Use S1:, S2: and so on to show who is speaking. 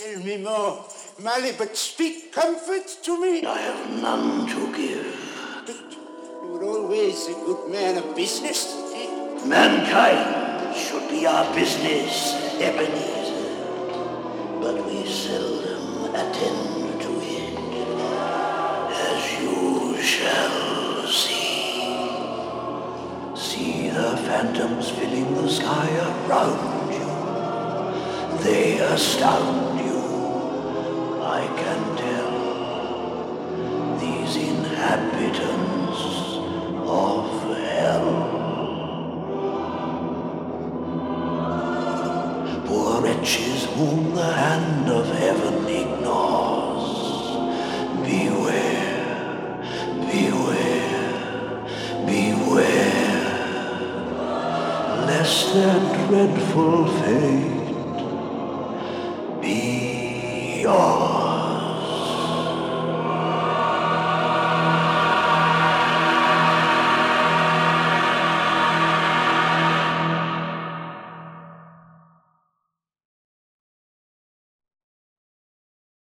S1: Tell me more, Marley, but speak comfort to me.
S2: I have none to give.
S1: But you were always a good man of business. eh?
S2: Mankind should be our business, Ebenezer. But we seldom attend to it. As you shall see. See the phantoms filling the sky around you. They astound Wretches whom the hand of heaven ignores. Beware, beware, beware, lest their dreadful fate be yours.